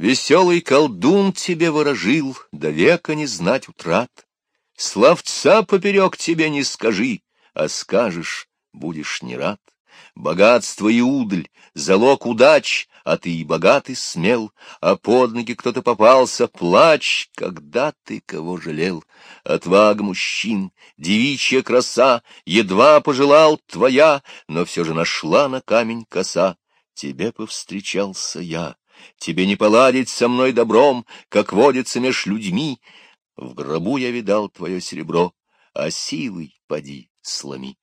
Веселый колдун тебе ворожил, до века не знать утрат. Словца поперек тебе не скажи, а скажешь, будешь не рад. Богатство и удаль, залог удач, а ты и богатый смел, а под ноги кто-то попался, плачь, когда ты кого жалел. Отвага мужчин, девичья краса, едва пожелал твоя, но все же нашла на камень коса. Тебе повстречался я, тебе не поладить со мной добром, как водится меж людьми. В гробу я видал твое серебро, а силой поди сломи.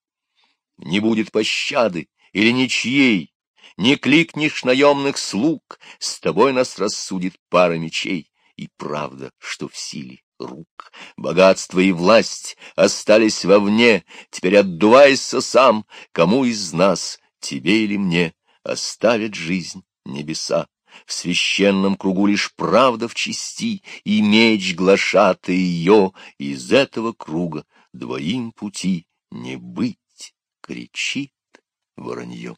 Не будет пощады или ничьей, не кликнешь наемных слуг, с тобой нас рассудит пара мечей, и правда, что в силе рук. Богатство и власть остались вовне, теперь отдувайся сам, кому из нас, тебе или мне, оставят жизнь небеса. В священном кругу лишь правда в чести, и меч глашатый ее, из этого круга двоим пути не быть, кричит воронье.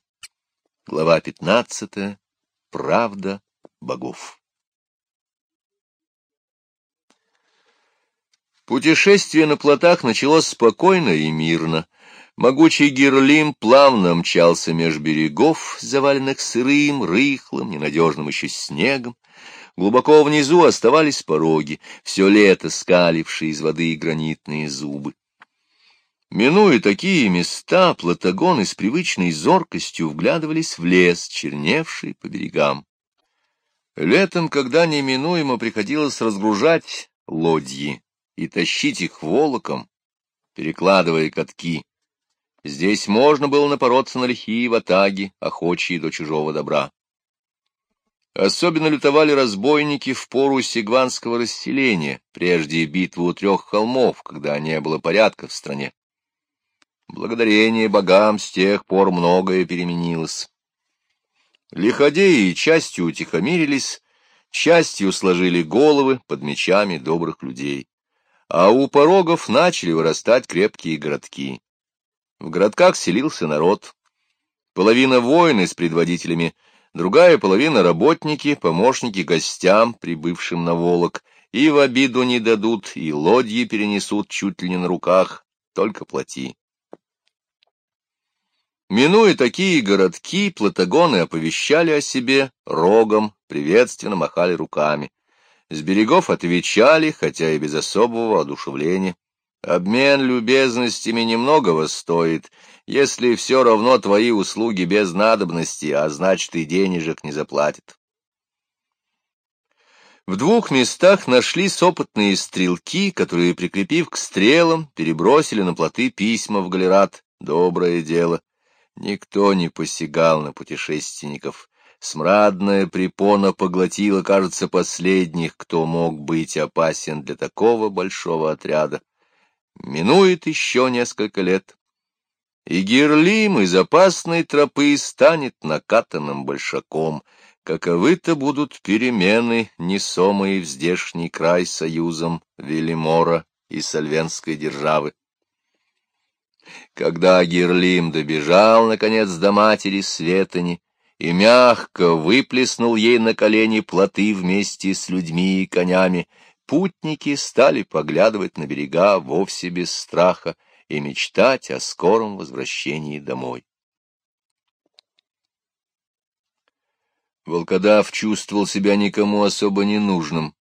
Глава пятнадцатая. Правда богов. Путешествие на плотах началось спокойно и мирно. Могучий Герлим плавно мчался меж берегов, заваленных сырым, рыхлым, ненадежным еще снегом. Глубоко внизу оставались пороги, все лето скалившие из воды гранитные зубы. Минуя такие места, платагоны с привычной зоркостью вглядывались в лес, черневший по берегам. Летом, когда неминуемо приходилось разгружать лодьи и тащить их волоком, перекладывая катки, здесь можно было напороться на лихие ватаги, охочие до чужого добра. Особенно лютовали разбойники в пору сигванского расселения, прежде битвы у трех холмов, когда не было порядка в стране. Благодарение богам с тех пор многое переменилось. Лиходеи частью утихомирились, частью сложили головы под мечами добрых людей, а у порогов начали вырастать крепкие городки. В городках селился народ. Половина воины с предводителями, другая половина работники, помощники гостям, прибывшим на Волок, и в обиду не дадут, и лодьи перенесут чуть ли не на руках, только плати. Минуя такие городки, платагоны оповещали о себе рогом, приветственно махали руками. С берегов отвечали, хотя и без особого одушевления. Обмен любезностями немногого стоит, если все равно твои услуги без надобности, а значит и денежек не заплатят. В двух местах нашлись опытные стрелки, которые, прикрепив к стрелам, перебросили на плоты письма в галерат. Доброе дело. Никто не посягал на путешественников. Смрадная препона поглотила, кажется, последних, кто мог быть опасен для такого большого отряда. Минует еще несколько лет, и Герлим из опасной тропы станет накатанным большаком. Каковы-то будут перемены, несомые в здешний край союзом Велимора и Сальвенской державы. Когда Герлим добежал, наконец, до матери Светани и мягко выплеснул ей на колени плоты вместе с людьми и конями, путники стали поглядывать на берега вовсе без страха и мечтать о скором возвращении домой. Волкодав чувствовал себя никому особо ненужным.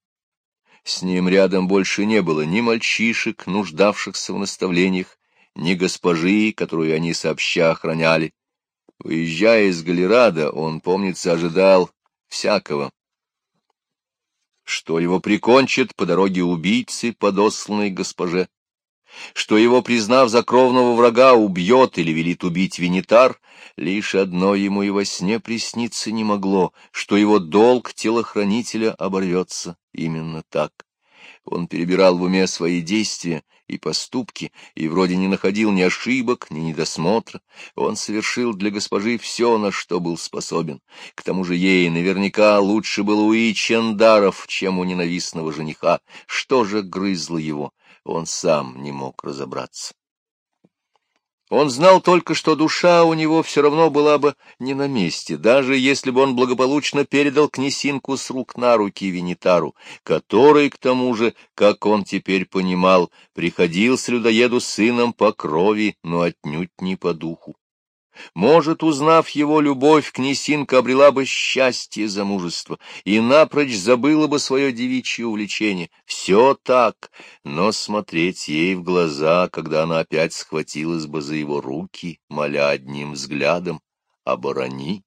С ним рядом больше не было ни мальчишек, нуждавшихся в наставлениях, ни госпожи, которую они сообща охраняли. Выезжая из Галерада, он, помнится, ожидал всякого. Что его прикончат по дороге убийцы, подосланной госпоже, что его, признав за кровного врага, убьет или велит убить Винитар, лишь одно ему и во сне присниться не могло, что его долг телохранителя оборвется именно так. Он перебирал в уме свои действия и поступки, и вроде не находил ни ошибок, ни недосмотра. Он совершил для госпожи все, на что был способен. К тому же ей наверняка лучше было у Ичендаров, чем у ненавистного жениха. Что же грызло его? Он сам не мог разобраться. Он знал только, что душа у него все равно была бы не на месте, даже если бы он благополучно передал князинку с рук на руки Винитару, который, к тому же, как он теперь понимал, приходил с людоеду сыном по крови, но отнюдь не по духу. Может, узнав его любовь, князинка обрела бы счастье замужества и напрочь забыла бы свое девичье увлечение. Все так, но смотреть ей в глаза, когда она опять схватилась бы за его руки, моля одним взглядом, оборони.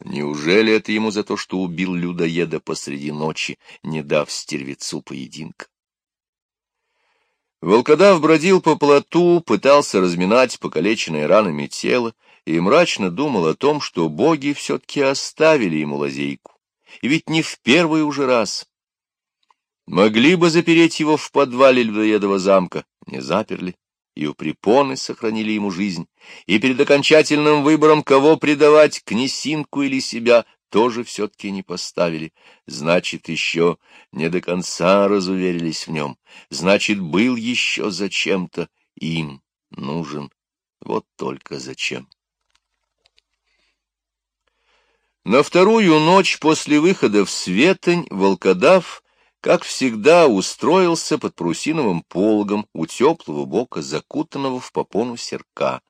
Неужели это ему за то, что убил людоеда посреди ночи, не дав стервецу поединка? Волкодав бродил по плоту, пытался разминать покалеченное ранами тело и мрачно думал о том, что боги все-таки оставили ему лазейку. И ведь не в первый уже раз. Могли бы запереть его в подвале людоедова замка, не заперли, и у препоны сохранили ему жизнь, и перед окончательным выбором, кого предавать, князинку или себя, тоже все-таки не поставили. Значит, еще не до конца разуверились в нем. Значит, был еще зачем-то им нужен. Вот только зачем. На вторую ночь после выхода в Светонь волкодав, как всегда, устроился под парусиновым пологом у теплого бока, закутанного в попону серка.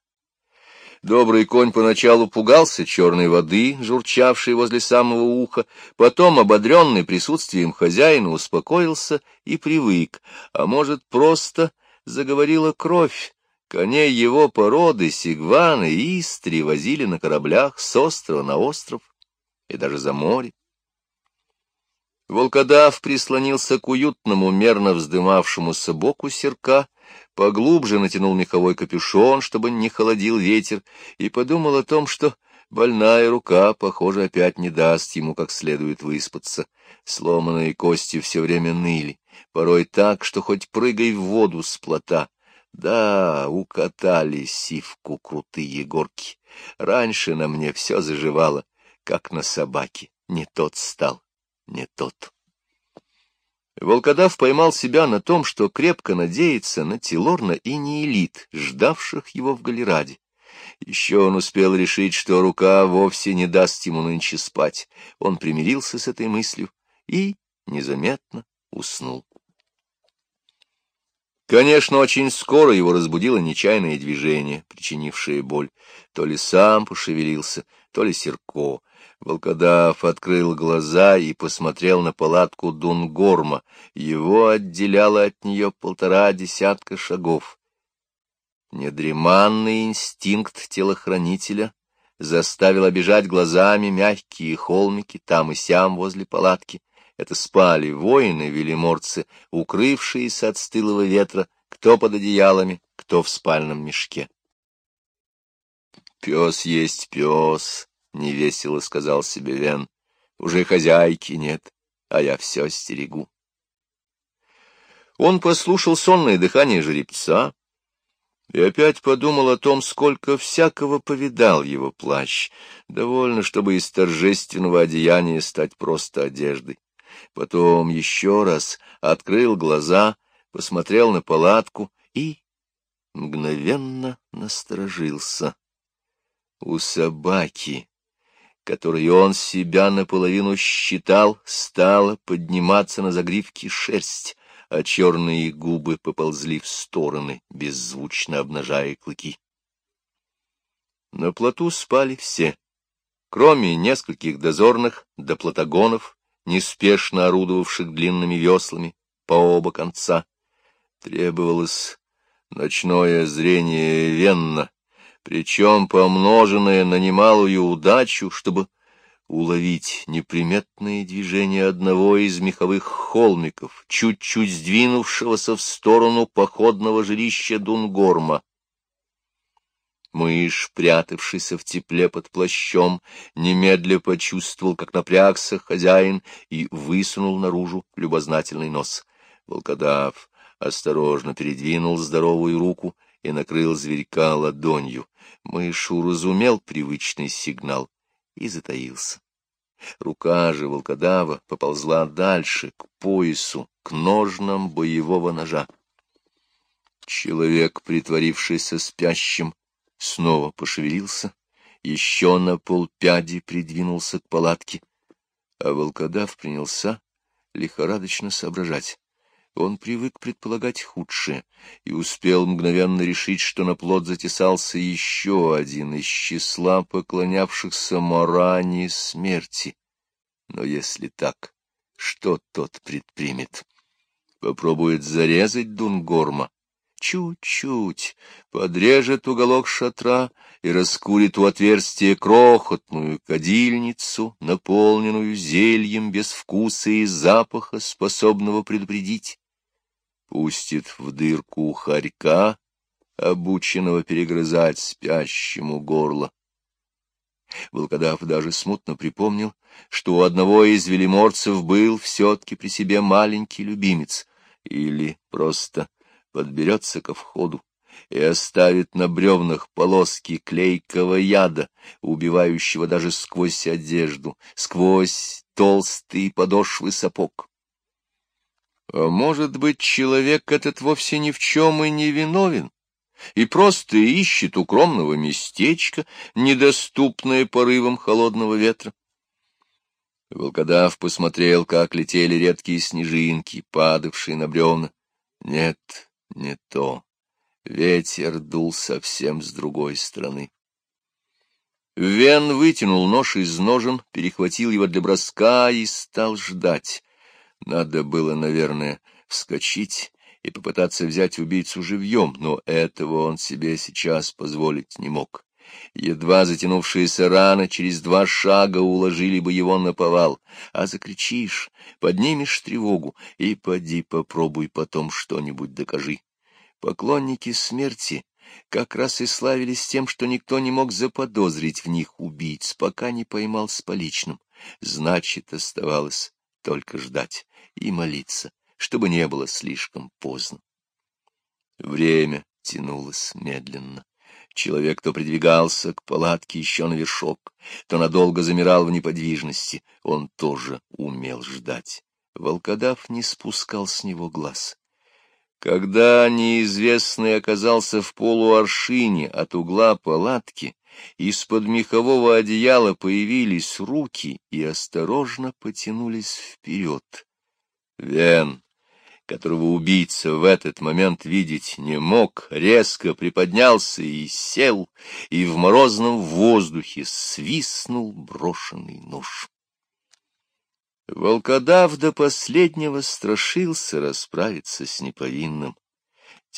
Добрый конь поначалу пугался черной воды, журчавшей возле самого уха, потом, ободренный присутствием хозяина, успокоился и привык, а может, просто заговорила кровь. Коней его породы, сигваны и истри возили на кораблях с острова на остров и даже за море. Волкодав прислонился к уютному, мерно вздымавшемуся боку серка, поглубже натянул меховой капюшон, чтобы не холодил ветер, и подумал о том, что больная рука, похоже, опять не даст ему как следует выспаться. Сломанные кости все время ныли, порой так, что хоть прыгай в воду с плота. Да, укатали сивку крутые горки. Раньше на мне все заживало, как на собаке. Не тот стал, не тот. Волкодав поймал себя на том, что крепко надеется на Тилорна и Неэлит, ждавших его в Галераде. Еще он успел решить, что рука вовсе не даст ему нынче спать. Он примирился с этой мыслью и незаметно уснул. Конечно, очень скоро его разбудило нечаянное движение, причинившее боль. То ли сам пошевелился, то ли Серко. Волкодав открыл глаза и посмотрел на палатку Дунгорма. Его отделяло от нее полтора десятка шагов. Недреманный инстинкт телохранителя заставил обижать глазами мягкие холмики там и сям возле палатки. Это спали воины-велиморцы, укрывшиеся от стылого ветра, кто под одеялами, кто в спальном мешке. Пес есть пес, — невесело сказал себе Вен. — Уже хозяйки нет, а я все стерегу. Он послушал сонное дыхание жеребца и опять подумал о том, сколько всякого повидал его плащ. Довольно, чтобы из торжественного одеяния стать просто одеждой. Потом еще раз открыл глаза, посмотрел на палатку и мгновенно насторожился. У собаки которой он себя наполовину считал, стала подниматься на загривке шерсть, а черные губы поползли в стороны, беззвучно обнажая клыки. На плоту спали все, кроме нескольких дозорных до платагонов, неспешно орудовавших длинными веслами по оба конца. Требовалось ночное зрение Венна, причем помноженное на немалую удачу, чтобы уловить неприметные движения одного из меховых холмиков, чуть-чуть сдвинувшегося в сторону походного жилища Дунгорма. Мышь, прятавшийся в тепле под плащом, немедля почувствовал, как напрягся хозяин, и высунул наружу любознательный нос. Волкодав осторожно передвинул здоровую руку и накрыл зверька ладонью. Мышу разумел привычный сигнал и затаился. Рука же волкодава поползла дальше, к поясу, к ножнам боевого ножа. Человек, притворившийся спящим, снова пошевелился, еще на полпяди придвинулся к палатке, а волкодав принялся лихорадочно соображать. Он привык предполагать худшее и успел мгновенно решить, что на плод затесался еще один из числа поклонявшихся Моране смерти. Но если так, что тот предпримет? Попробует зарезать Дунгорма? Чуть-чуть подрежет уголок шатра и раскурит у отверстия крохотную кадильницу, наполненную зельем без вкуса и запаха, способного предупредить пустит в дырку хорька, обученного перегрызать спящему горло. Волкодав даже смутно припомнил, что у одного из велиморцев был все-таки при себе маленький любимец, или просто подберется ко входу и оставит на бревнах полоски клейкого яда, убивающего даже сквозь одежду, сквозь толстые подошвы сапог. А может быть, человек этот вовсе ни в чем и не виновен, и просто ищет укромного местечка, недоступное порывам холодного ветра. Волкодав посмотрел, как летели редкие снежинки, падавшие на бревна. Нет, не то. Ветер дул совсем с другой стороны. Вен вытянул нож из ножен, перехватил его для броска и стал ждать. Надо было, наверное, вскочить и попытаться взять убийцу живьем, но этого он себе сейчас позволить не мог. Едва затянувшиеся раны через два шага уложили бы его на повал, а закричишь, поднимешь тревогу и поди попробуй потом что-нибудь докажи. Поклонники смерти как раз и славились тем, что никто не мог заподозрить в них убийц, пока не поймал с поличным. Значит, оставалось только ждать и молиться, чтобы не было слишком поздно. Время тянулось медленно. Человек то придвигался к палатке еще на вершок, то надолго замирал в неподвижности. Он тоже умел ждать. Волкодав не спускал с него глаз. Когда неизвестный оказался в полуаршине от угла палатки, из-под мехового одеяла появились руки и осторожно потянулись вперед. Вен, которого убийца в этот момент видеть не мог, резко приподнялся и сел, и в морозном воздухе свистнул брошенный нож. Волкодав до последнего страшился расправиться с неповинным.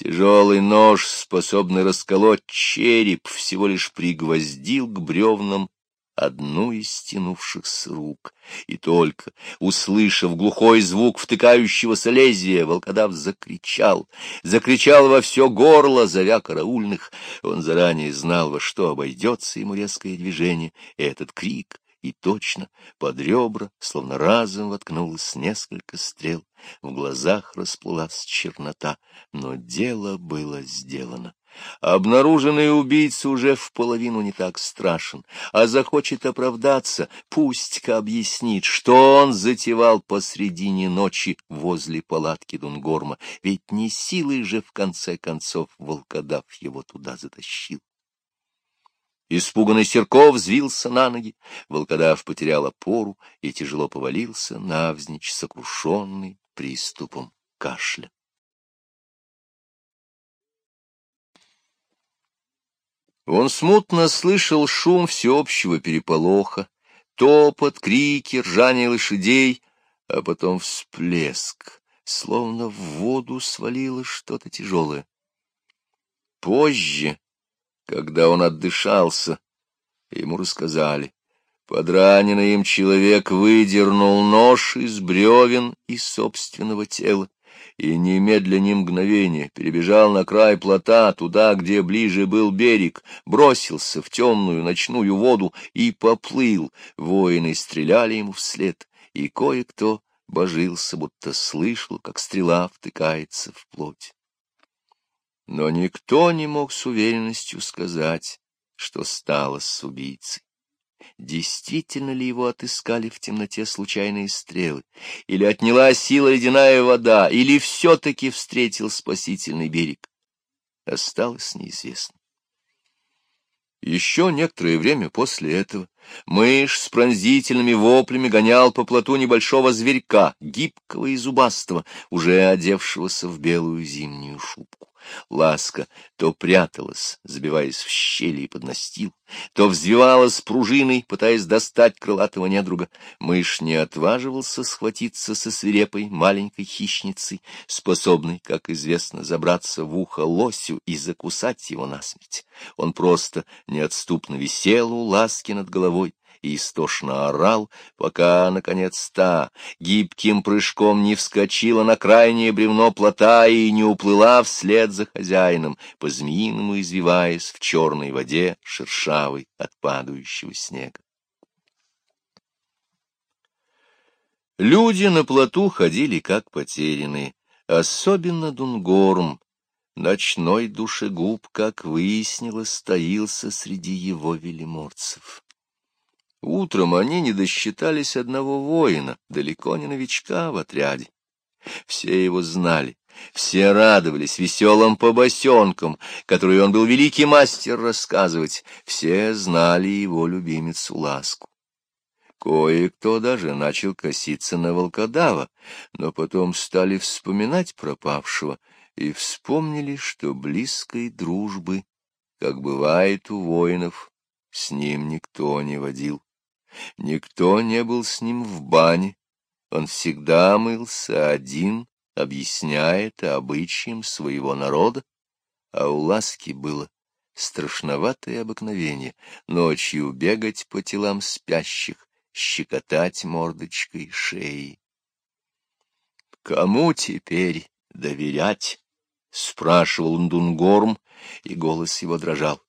Тяжелый нож, способный расколоть череп, всего лишь пригвоздил к бревнам одну из стянувшихся рук. И только, услышав глухой звук втыкающегося лезвия, волкодав закричал, закричал во все горло, зовя караульных. Он заранее знал, во что обойдется ему резкое движение, и этот крик и точно под ребра, словно разом воткнулось несколько стрел, в глазах расплылась чернота, но дело было сделано. Обнаруженный убийца уже в половину не так страшен, а захочет оправдаться, пусть-ка объяснит, что он затевал посредине ночи возле палатки Дунгорма, ведь не силой же в конце концов волкодав его туда затащил. Испуганный Серков взвился на ноги, волкодав потерял опору и тяжело повалился навзничь, сокрушенный приступом кашля. Он смутно слышал шум всеобщего переполоха, топот, крики, ржание лошадей, а потом всплеск, словно в воду свалилось что-то тяжелое. Позже, когда он отдышался, ему рассказали. Подраненный им человек выдернул нож из бревен из собственного тела и немедля ни мгновения перебежал на край плота, туда, где ближе был берег, бросился в темную ночную воду и поплыл. Воины стреляли ему вслед, и кое-кто божился, будто слышал, как стрела втыкается в плоть. Но никто не мог с уверенностью сказать, что стало с убийцей. Действительно ли его отыскали в темноте случайные стрелы, или отняла сила ледяная вода, или все-таки встретил спасительный берег? осталось неизвестным. Еще некоторое время после этого мышь с пронзительными воплями гонял по плоту небольшого зверька, гибкого и зубастого, уже одевшегося в белую зимнюю шубку. Ласка то пряталась, забиваясь в щели и под настил, то взвивалась пружиной, пытаясь достать крылатого недруга. Мышь не отваживался схватиться со свирепой маленькой хищницей, способной, как известно, забраться в ухо лосю и закусать его насмерть. Он просто неотступно висел у ласки над головой, и истошно орал, пока, наконец, та гибким прыжком не вскочила на крайнее бревно плота и не уплыла вслед за хозяином, по-змеиному извиваясь в черной воде, шершавой от падающего снега. Люди на плоту ходили как потерянные, особенно Дунгорм. Ночной душегуб, как выяснилось, стоился среди его велиморцев. Утром они не досчитались одного воина, далеко не новичка в отряде. Все его знали, все радовались веселым побосенкам, которые он был великий мастер рассказывать, все знали его любимицу Ласку. Кое-кто даже начал коситься на волкодава, но потом стали вспоминать пропавшего и вспомнили, что близкой дружбы, как бывает у воинов, с ним никто не водил. Никто не был с ним в бане. Он всегда мылся один, объясняя это обычаем своего народа. А у Ласки было страшноватое обыкновение ночью бегать по телам спящих, щекотать мордочкой шеи. «Кому теперь доверять?» — спрашивал Дунгорм, и голос его дрожал.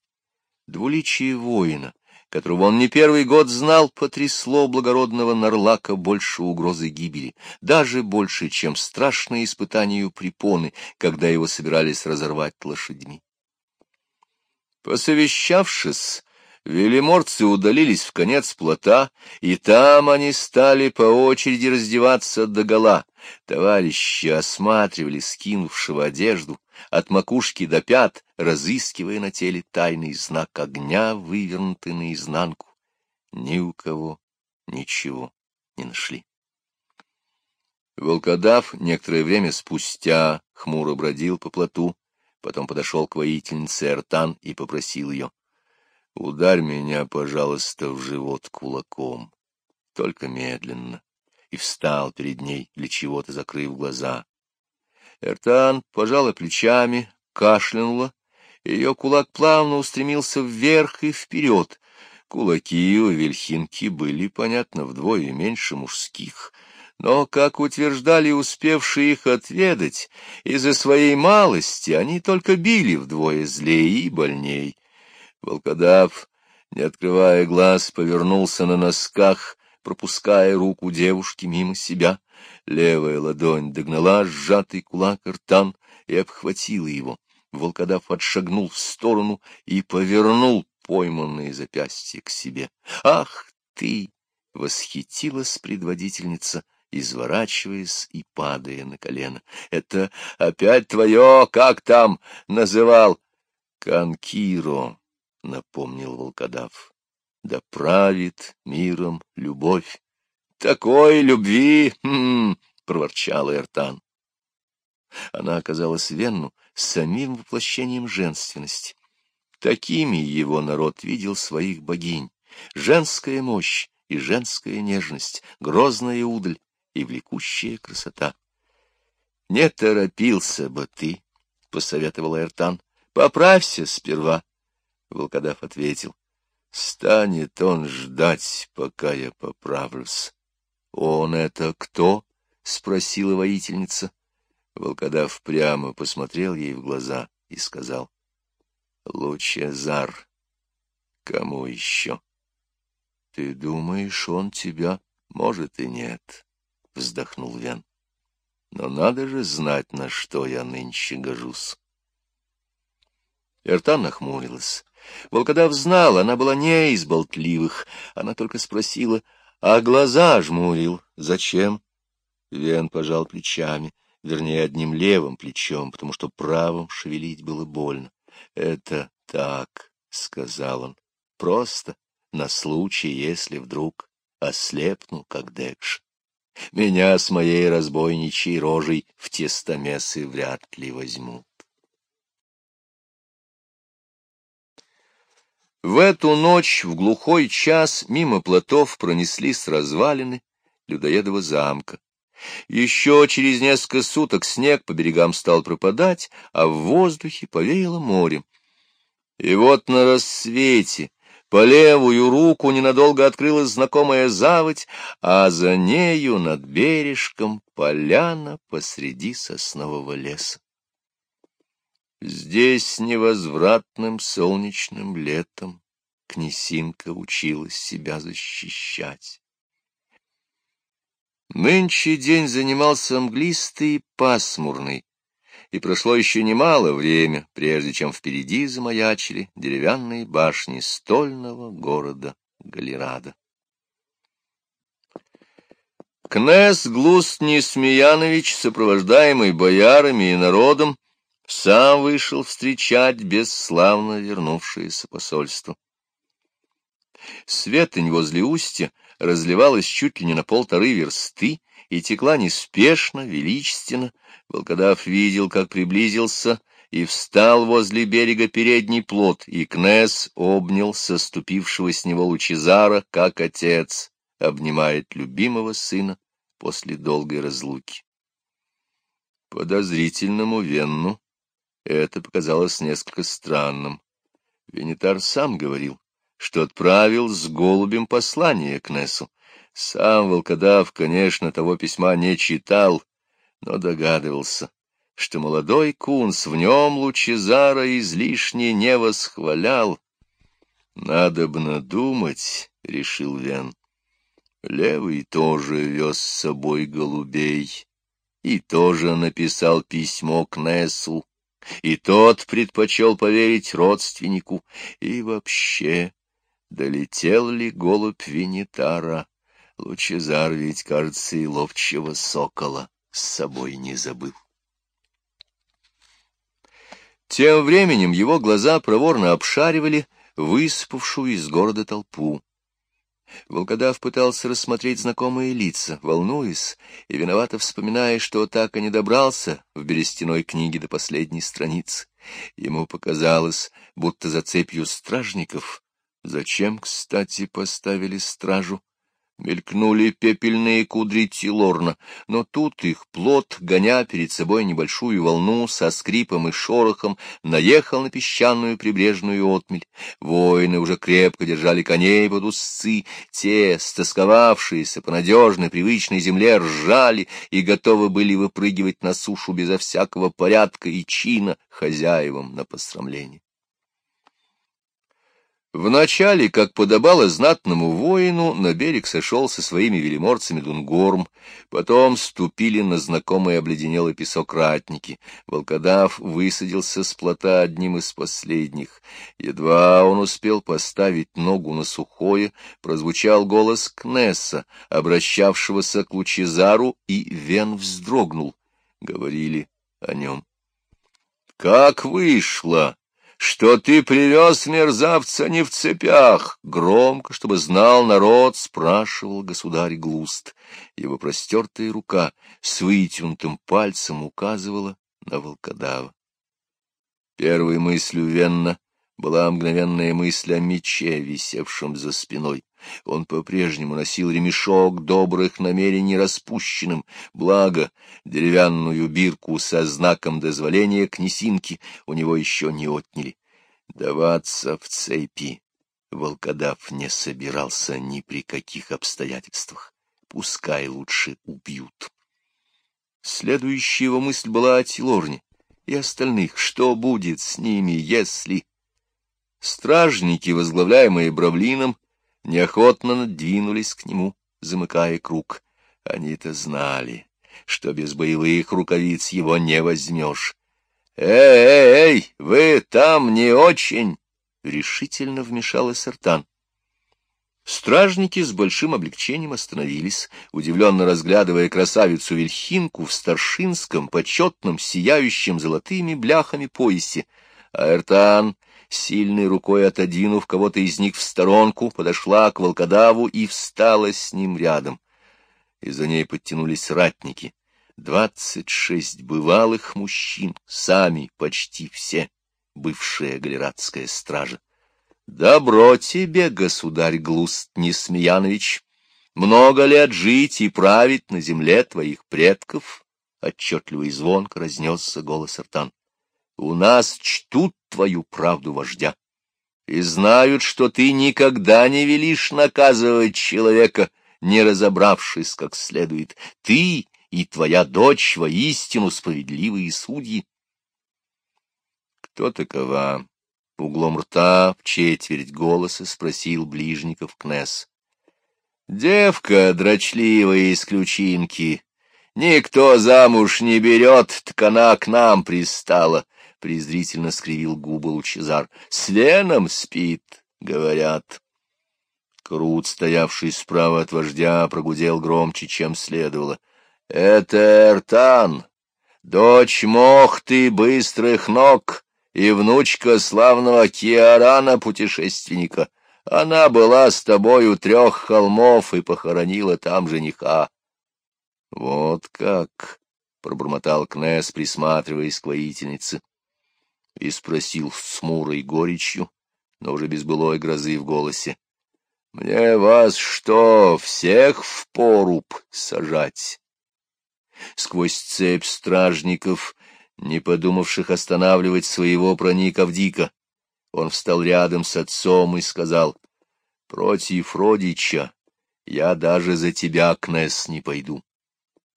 Двуличие воина, которого он не первый год знал, потрясло благородного Нарлака больше угрозы гибели, даже больше, чем страшное испытание препоны, когда его собирались разорвать лошадьми. Посовещавшись, велиморцы удалились в конец плота, и там они стали по очереди раздеваться догола. Товарищи осматривали скинувшего одежду, от макушки до пят, разыскивая на теле тайный знак огня, вывернутый наизнанку. Ни у кого ничего не нашли. Волкодав некоторое время спустя хмуро бродил по плоту, потом подошел к воительнице Эртан и попросил ее, «Ударь меня, пожалуйста, в живот кулаком, только медленно», и встал перед ней, для чего-то закрыв глаза. Эртан пожала плечами, кашлянула. Ее кулак плавно устремился вверх и вперед. Кулаки у Вельхинки были, понятно, вдвое меньше мужских. Но, как утверждали успевшие их отведать, из-за своей малости они только били вдвое злее и больней. Волкодав, не открывая глаз, повернулся на носках, пропуская руку девушки мимо себя. Левая ладонь догнала сжатый кулак ртан и обхватила его. Волкодав отшагнул в сторону и повернул пойманные запястья к себе. «Ах ты!» — восхитилась предводительница, изворачиваясь и падая на колено. «Это опять твое, как там называл?» «Канкиро», — напомнил волкодав. «Да правит миром любовь». Такой любви, проворчал Эртан. Она оказалась Венну самим воплощением женственности. Такими его народ видел своих богинь. Женская мощь и женская нежность, грозная удаль и влекущая красота. — Не торопился бы ты, — посоветовал Эртан. — Поправься сперва. Волкодав ответил. — Станет он ждать, пока я поправлюсь. — Он это кто? — спросила воительница. Волкодав прямо посмотрел ей в глаза и сказал. — Лучезар. Кому еще? — Ты думаешь, он тебя? Может и нет, — вздохнул Вен. — Но надо же знать, на что я нынче гожусь. Эртан нахмурилась. Волкодав знал, она была не из болтливых. Она только спросила — а глаза жмурил. Зачем? Вен пожал плечами. вернее, одним левым плечом, потому что правым шевелить было больно. — Это так, — сказал он, — просто на случай, если вдруг ослепну, как Декш. Меня с моей разбойничьей рожей в тестомесы вряд ли возьмут. В эту ночь, в глухой час, мимо плотов пронеслись развалины людоедова замка. Еще через несколько суток снег по берегам стал пропадать, а в воздухе повеяло морем. И вот на рассвете по левую руку ненадолго открылась знакомая заводь, а за нею над бережком поляна посреди соснового леса. Здесь невозвратным солнечным летом князинка училась себя защищать. Нынче день занимался мглистый и пасмурный, и прошло еще немало время, прежде чем впереди замаячили деревянные башни стольного города Галерада. Князь Глустний Смеянович, сопровождаемый боярами и народом, сам вышел встречать бесславно вернувшееся посольство. Светонь возле устья разливалась чуть ли не на полторы версты и текла неспешно, величественно. Волкодав видел, как приблизился и встал возле берега передний плот, и Кнес обнял соступившего с него Лучезара, как отец обнимает любимого сына после долгой разлуки. Подозрительному Венну это показалось несколько странным. Венитар сам говорил, что отправил с голубем послание к Нессу. Сам волкодав, конечно, того письма не читал, но догадывался, что молодой кунс в нем Лучезара излишне не восхвалял. «Надобно думать», — решил Вен. Левый тоже вез с собой голубей и тоже написал письмо к Нессу, и тот предпочел поверить родственнику, и вообще Долетел ли голубь Винитара? Лучезар ведь, кажется, и ловчего сокола с собой не забыл. Тем временем его глаза проворно обшаривали выспавшую из города толпу. Волкодав пытался рассмотреть знакомые лица, волнуясь и виновато вспоминая, что так и не добрался в берестяной книге до последней страницы. Ему показалось, будто за цепью стражников Зачем, кстати, поставили стражу? Мелькнули пепельные кудри Тилорна, но тут их плод, гоня перед собой небольшую волну со скрипом и шорохом, наехал на песчаную прибрежную отмель. Воины уже крепко держали коней под узцы, те, стосковавшиеся по надежной привычной земле, ржали и готовы были выпрыгивать на сушу безо всякого порядка и чина хозяевам на посрамление. Вначале, как подобало знатному воину, на берег сошел со своими велиморцами Дунгорм, потом ступили на знакомый обледенелый песок ратники. Волкодав высадился с плота одним из последних. Едва он успел поставить ногу на сухое, прозвучал голос Кнесса, обращавшегося к Лучезару, и Вен вздрогнул. Говорили о нем. — Как вышло! Что ты привез мерзавца не в цепях, громко, чтобы знал народ, спрашивал государь Глуст. Его простертая рука с вытянутым пальцем указывала на волкодава. Первой мыслью Венна была мгновенная мысль о мече, висевшем за спиной. Он по-прежнему носил ремешок добрых намерений распущенным, благо деревянную бирку со знаком дозволения князинки у него еще не отняли. Даваться в цепи волкодав не собирался ни при каких обстоятельствах. Пускай лучше убьют. Следующая его мысль была о Тилорне и остальных. Что будет с ними, если... Стражники, возглавляемые Бравлином, неохотно надвинулись к нему, замыкая круг. Они-то знали, что без боевых рукавиц его не возьмешь. «Эй, эй, вы там не очень!» — решительно вмешалась Артан. Стражники с большим облегчением остановились, удивленно разглядывая красавицу Вильхинку в старшинском, почетном, сияющем золотыми бляхами поясе. А Эртан, сильной рукой отодвинув кого-то из них в сторонку, подошла к волкодаву и встала с ним рядом. И за ней подтянулись ратники. Двадцать шесть бывалых мужчин, сами почти все, бывшая галератская стража. Добро тебе, государь Глуст Несмеянович, много лет жить и править на земле твоих предков, — отчетливо и звонко разнесся голос Артан. У нас чтут твою правду вождя и знают, что ты никогда не велишь наказывать человека, не разобравшись как следует. Ты и твоя дочь воистину справедливые судьи. Кто такова? Углом рта в четверть голоса спросил Ближников Кнесс. Девка дрочливая из ключинки. Никто замуж не берет, так она к нам пристала, — презрительно скривил губы Лучезар. С Леном спит, говорят. Крут, стоявший справа от вождя, прогудел громче, чем следовало. — Это Эртан, дочь Мохты быстрых ног, и внучка славного Киарана-путешественника. Она была с тобой у трех холмов и похоронила там жениха. — Вот как! — пробормотал Кнесс, присматриваясь к воительнице, и спросил с мурой горечью, но уже без былой грозы в голосе. — Мне вас что, всех в поруб сажать? Сквозь цепь стражников не подумавших останавливать своего проника в дико. Он встал рядом с отцом и сказал, — Против родича я даже за тебя, Кнесс, не пойду.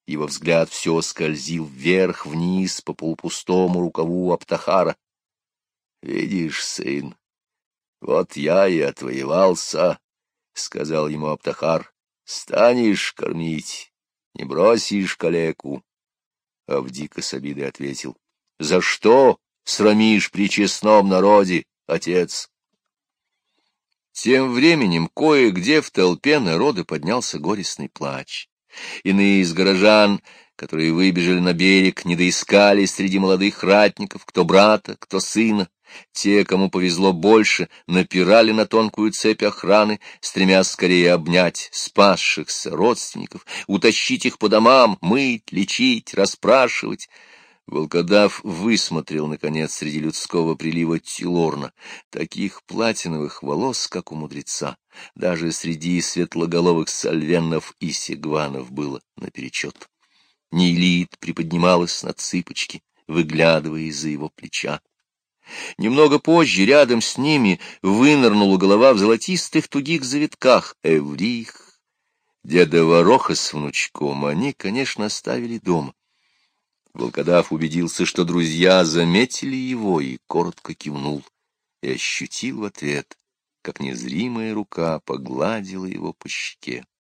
Его взгляд все скользил вверх-вниз по полупустому рукаву Аптахара. — Видишь, сын, вот я и отвоевался, — сказал ему Аптахар. — Станешь кормить, не бросишь калеку. Авдика с обидой ответил. — За что срамишь при честном народе, отец? Тем временем кое-где в толпе народа поднялся горестный плач. Иные из горожан, которые выбежали на берег, не доискали среди молодых ратников, кто брата, кто сына. Те, кому повезло больше, напирали на тонкую цепь охраны, стремясь скорее обнять спасшихся родственников, утащить их по домам, мыть, лечить, расспрашивать. Волкодав высмотрел, наконец, среди людского прилива Тилорна, таких платиновых волос, как у мудреца. Даже среди светлоголовых сальвеннов и сегванов было наперечет. Нейлит приподнималась на цыпочки, выглядывая из-за его плеча. Немного позже рядом с ними вынырнула голова в золотистых тугих завитках. Эврих, деда Вороха с внучком они, конечно, оставили дома. Волкодав убедился, что друзья заметили его, и коротко кивнул, и ощутил в ответ, как незримая рука погладила его по щеке.